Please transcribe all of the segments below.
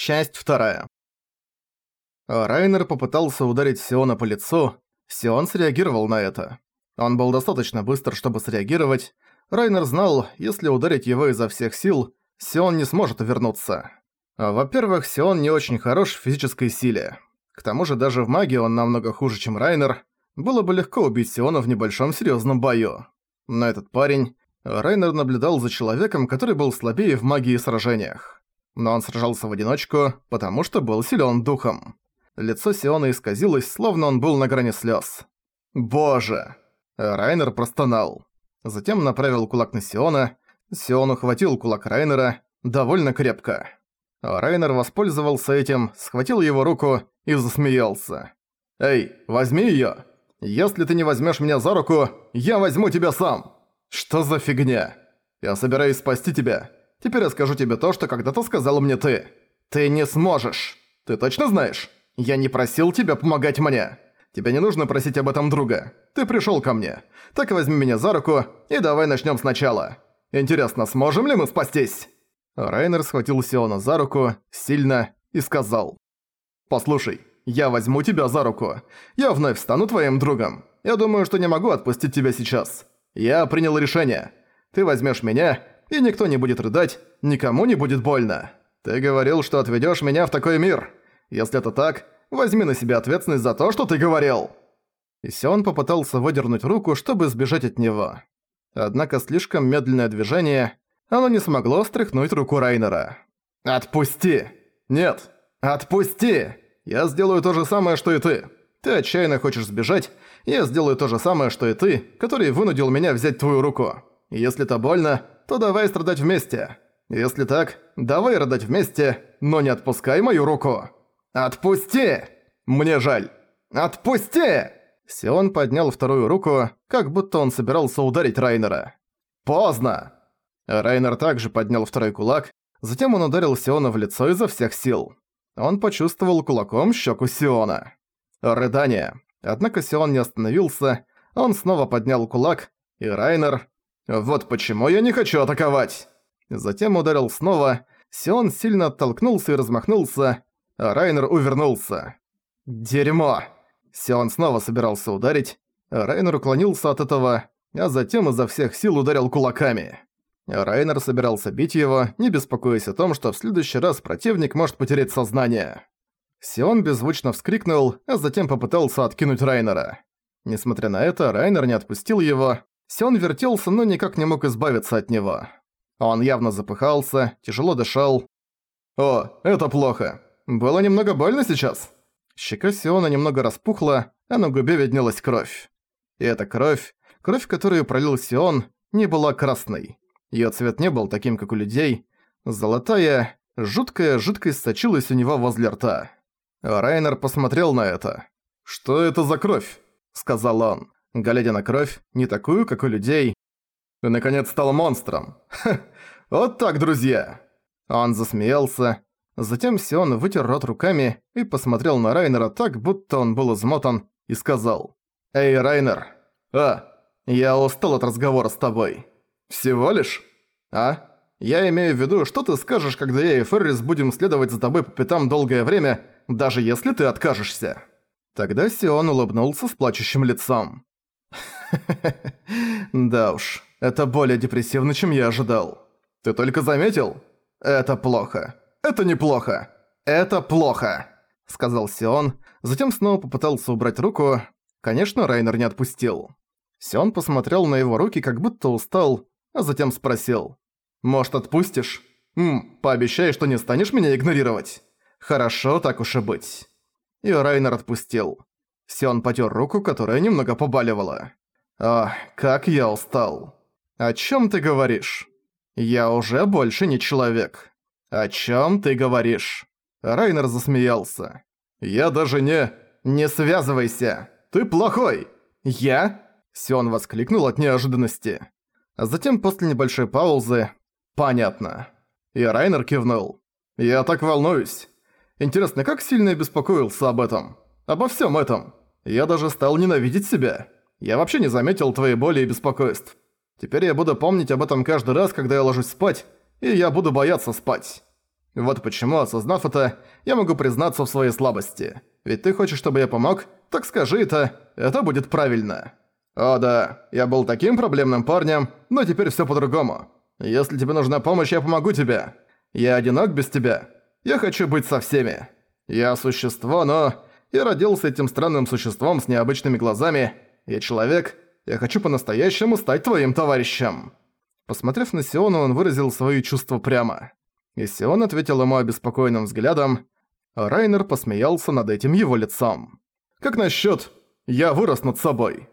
Часть вторая. Райнер попытался ударить Сиона по лицу. Сион среагировал на это. Он был достаточно быстр, чтобы среагировать. Райнер знал, если ударить его изо всех сил, Сион не сможет вернуться. Во-первых, Сион не очень хорош в физической силе. К тому же даже в магии он намного хуже, чем Райнер. Было бы легко убить Сиона в небольшом серьезном бою. Но этот парень... Райнер наблюдал за человеком, который был слабее в магии и сражениях. Но он сражался в одиночку, потому что был силен духом. Лицо Сиона исказилось, словно он был на грани слез. «Боже!» Райнер простонал. Затем направил кулак на Сиона. Сион ухватил кулак Райнера довольно крепко. Райнер воспользовался этим, схватил его руку и засмеялся. «Эй, возьми её! Если ты не возьмешь меня за руку, я возьму тебя сам!» «Что за фигня? Я собираюсь спасти тебя. Теперь я скажу тебе то, что когда-то сказал мне ты. Ты не сможешь. Ты точно знаешь? Я не просил тебя помогать мне. Тебе не нужно просить об этом друга. Ты пришёл ко мне. Так возьми меня за руку и давай начнём сначала. Интересно, сможем ли мы спастись?» Райнер схватил Сиона за руку, сильно, и сказал. «Послушай, я возьму тебя за руку. Я вновь стану твоим другом. Я думаю, что не могу отпустить тебя сейчас. Я принял решение. Ты возьмешь меня, и никто не будет рыдать, никому не будет больно. Ты говорил, что отведешь меня в такой мир. Если это так, возьми на себя ответственность за то, что ты говорил». И Сион попытался выдернуть руку, чтобы сбежать от него. Однако слишком медленное движение, оно не смогло стряхнуть руку Райнера. «Отпусти!» «Нет! Отпусти! Я сделаю то же самое, что и ты!» Ты отчаянно хочешь сбежать, я сделаю то же самое, что и ты, который вынудил меня взять твою руку. Если это больно, то давай страдать вместе. Если так, давай рыдать вместе, но не отпускай мою руку. Отпусти! Мне жаль. Отпусти! Сион поднял вторую руку, как будто он собирался ударить Райнера. Поздно! Райнер также поднял второй кулак, затем он ударил Сиона в лицо изо всех сил. Он почувствовал кулаком щеку Сиона. Рыдание. Однако Сион не остановился, он снова поднял кулак, и Райнер... «Вот почему я не хочу атаковать!» Затем ударил снова, Сион сильно оттолкнулся и размахнулся, а Райнер увернулся. «Дерьмо!» Сион снова собирался ударить, Райнер уклонился от этого, а затем изо всех сил ударил кулаками. Райнер собирался бить его, не беспокоясь о том, что в следующий раз противник может потерять сознание. Сион беззвучно вскрикнул, а затем попытался откинуть Райнера. Несмотря на это, Райнер не отпустил его. Сион вертелся, но никак не мог избавиться от него. Он явно запыхался, тяжело дышал. «О, это плохо. Было немного больно сейчас?» Щека Сиона немного распухла, а на губе виднелась кровь. И эта кровь, кровь, которую пролил Сион, не была красной. Её цвет не был таким, как у людей. Золотая, жуткая жидкость сочилась у него возле рта. Райнер посмотрел на это. «Что это за кровь?» – сказал он, глядя на кровь, не такую, как у людей. «Ты наконец стал монстром! Ха! Вот так, друзья!» Он засмеялся. Затем Сион вытер рот руками и посмотрел на Райнера так, будто он был измотан, и сказал. «Эй, Райнер! А, я устал от разговора с тобой. Всего лишь? А?» Я имею в виду, что ты скажешь, когда я и Феррис будем следовать за тобой по пятам долгое время, даже если ты откажешься?» Тогда Сион улыбнулся с плачущим лицом. «Да уж, это более депрессивно, чем я ожидал. Ты только заметил? Это плохо. Это неплохо. Это плохо!» Сказал Сион, затем снова попытался убрать руку. Конечно, Райнер не отпустил. Сион посмотрел на его руки, как будто устал, а затем спросил. Может, отпустишь? Ммм, пообещай, что не станешь меня игнорировать. Хорошо, так уж и быть. И Райнер отпустил. Сион потер руку, которая немного побаливала. «Ах, как я устал. О чем ты говоришь? Я уже больше не человек. О чем ты говоришь?» Райнер засмеялся. «Я даже не... Не связывайся! Ты плохой!» «Я?» Сион воскликнул от неожиданности. А затем после небольшой паузы «Понятно». И Райнер кивнул. «Я так волнуюсь. Интересно, как сильно я беспокоился об этом? Обо всем этом? Я даже стал ненавидеть себя. Я вообще не заметил твоей боли и беспокойств. Теперь я буду помнить об этом каждый раз, когда я ложусь спать, и я буду бояться спать. Вот почему, осознав это, я могу признаться в своей слабости. Ведь ты хочешь, чтобы я помог? Так скажи это, это будет правильно. О да, я был таким проблемным парнем, но теперь всё по-другому. Если тебе нужна помощь, я помогу тебе. Я одинок без тебя. Я хочу быть со всеми. Я существо, но... Я родился этим странным существом с необычными глазами. Я человек. Я хочу по-настоящему стать твоим товарищем». Посмотрев на Сиона, он выразил свои чувства прямо. И Сион ответил ему обеспокоенным взглядом, а Райнер посмеялся над этим его лицом. «Как насчёт «я вырос над собой»?»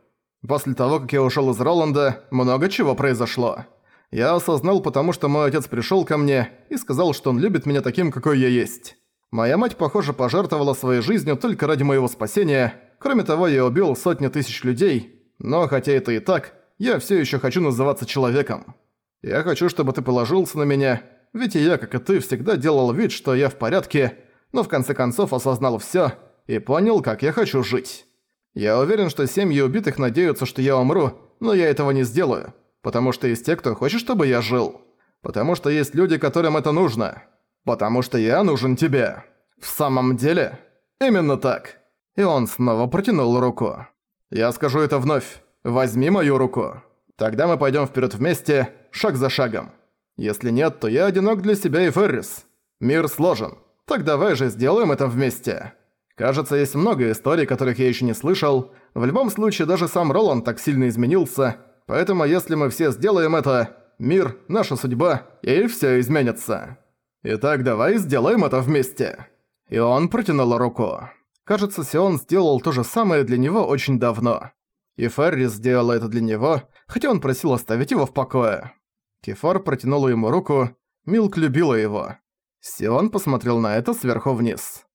После того, как я ушёл из Роланда, много чего произошло. Я осознал, потому что мой отец пришёл ко мне и сказал, что он любит меня таким, какой я есть. Моя мать, похоже, пожертвовала своей жизнью только ради моего спасения. Кроме того, я убил сотни тысяч людей. Но хотя это и так, я всё ещё хочу называться человеком. Я хочу, чтобы ты положился на меня, ведь и я, как и ты, всегда делал вид, что я в порядке, но в конце концов осознал всё и понял, как я хочу жить. Я уверен, что семьи убитых надеются, что я умру, но я этого не сделаю, потому что есть те, кто хочет, чтобы я жил. Потому что есть люди, которым это нужно. Потому что я нужен тебе. В самом деле? Именно так. И он снова протянул руку. Я скажу это вновь. Возьми мою руку. Тогда мы пойдем вперед вместе, шаг за шагом. Если нет, то я одинок для себя и Феррис. Мир сложен. Так давай же сделаем это вместе. Кажется, есть много историй, которых я еще не слышал. В любом случае, даже сам Роланд так сильно изменился. Поэтому если мы все сделаем это, мир, наша судьба, и все изменится. Итак, давай сделаем это вместе. И он протянул руку. Кажется, Сион сделал то же самое для него очень давно. И Феррис сделала это для него, хотя он просил оставить его в покое. Кефар протянула ему руку, Милк любила его. Сион посмотрел на это сверху вниз.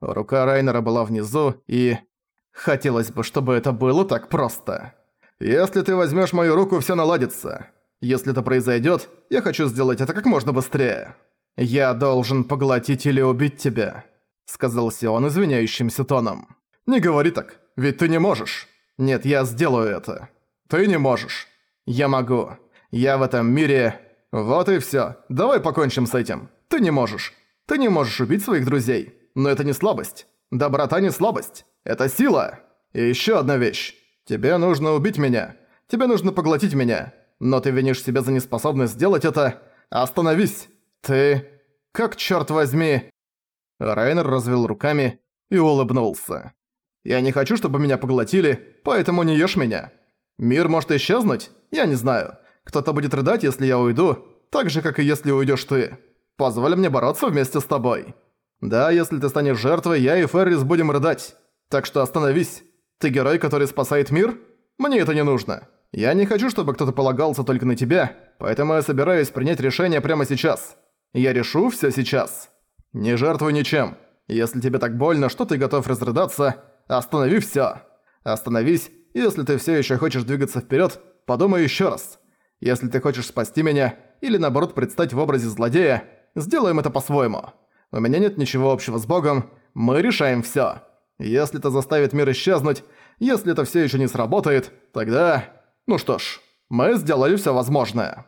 Рука Райнера была внизу, и... Хотелось бы, чтобы это было так просто. «Если ты возьмешь мою руку, все наладится. Если это произойдет, я хочу сделать это как можно быстрее. Я должен поглотить или убить тебя», — сказал Сион извиняющимся тоном. «Не говори так, ведь ты не можешь». Нет, я сделаю это. Ты не можешь. Я могу. Я в этом мире... Вот и всё. Давай покончим с этим. Ты не можешь. Ты не можешь убить своих друзей. Но это не слабость. Доброта не слабость. Это сила. И ещё одна вещь. Тебе нужно убить меня. Тебе нужно поглотить меня. Но ты винишь себя за неспособность сделать это. Остановись. Ты... Как, чёрт возьми... Райнер развел руками и улыбнулся. Я не хочу, чтобы меня поглотили, поэтому не ешь меня. Мир может исчезнуть? Я не знаю. Кто-то будет рыдать, если я уйду, так же, как и если уйдешь ты. Позволь мне бороться вместе с тобой. Да, если ты станешь жертвой, я и Феррис будем рыдать. Так что остановись. Ты герой, который спасает мир? Мне это не нужно. Я не хочу, чтобы кто-то полагался только на тебя, поэтому я собираюсь принять решение прямо сейчас. Я решу все сейчас. Не жертвуй ничем. Если тебе так больно, что ты готов разрыдаться, Останови всё. Остановись, если ты всё ещё хочешь двигаться вперёд, подумай ещё раз. Если ты хочешь спасти меня, или наоборот предстать в образе злодея, сделаем это по-своему. У меня нет ничего общего с Богом, мы решаем всё. Если это заставит мир исчезнуть, если это всё ещё не сработает, тогда... Ну что ж, мы сделали всё возможное».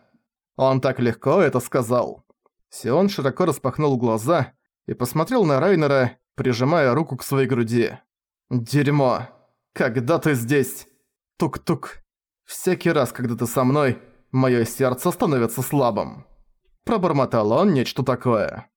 Он так легко это сказал. Сион широко распахнул глаза и посмотрел на Райнера, прижимая руку к своей груди. «Дерьмо! Когда ты здесь?» Тук-тук. Всякий раз, когда ты со мной, мое сердце становится слабым. Пробормотал он нечто такое.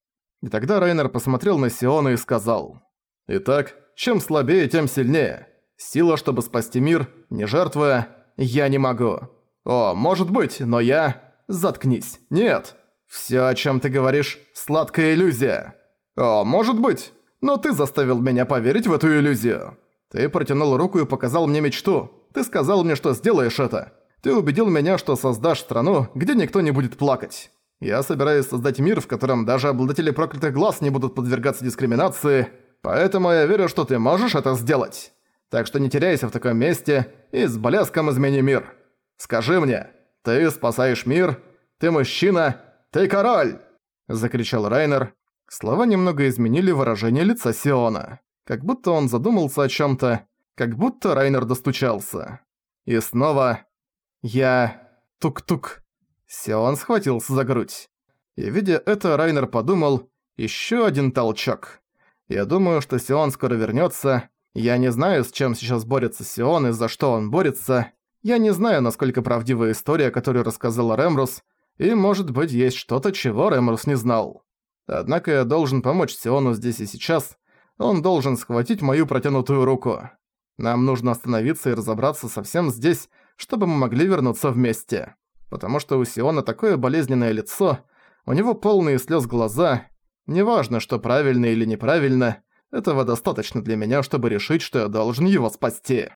И тогда Рейнер посмотрел на Сиона и сказал. «Итак, чем слабее, тем сильнее. Сила, чтобы спасти мир, не жертвуя, я не могу. О, может быть, но я... Заткнись. Нет. Всё, о чём ты говоришь, сладкая иллюзия. О, может быть, но ты заставил меня поверить в эту иллюзию. Ты протянул руку и показал мне мечту. Ты сказал мне, что сделаешь это. Ты убедил меня, что создашь страну, где никто не будет плакать. Я собираюсь создать мир, в котором даже обладатели проклятых глаз не будут подвергаться дискриминации, поэтому я верю, что ты можешь это сделать. Так что не теряйся в таком месте и с блеском измени мир. Скажи мне, ты спасаешь мир, ты мужчина, ты король!» Закричал Райнер, Слова немного изменили выражение лица Сиона. Как будто он задумался о чём-то, как будто Райнер достучался. И снова... Я... Тук-тук. Сион схватился за грудь. И видя это, Райнер подумал, Ещё один толчок. Я думаю, что Сион скоро вернётся. Я не знаю, с чем сейчас борется Сион и за что он борется. Я не знаю, насколько правдива история, которую рассказала Рэмрус, и, может быть, есть что-то, чего Рэмрус не знал. Однако я должен помочь Сиону здесь и сейчас. Он должен схватить мою протянутую руку. Нам нужно остановиться и разобраться совсем здесь, чтобы мы могли вернуться вместе. Потому что у Сиона такое болезненное лицо, у него полные слез глаза. Неважно, что правильно или неправильно, этого достаточно для меня, чтобы решить, что я должен его спасти.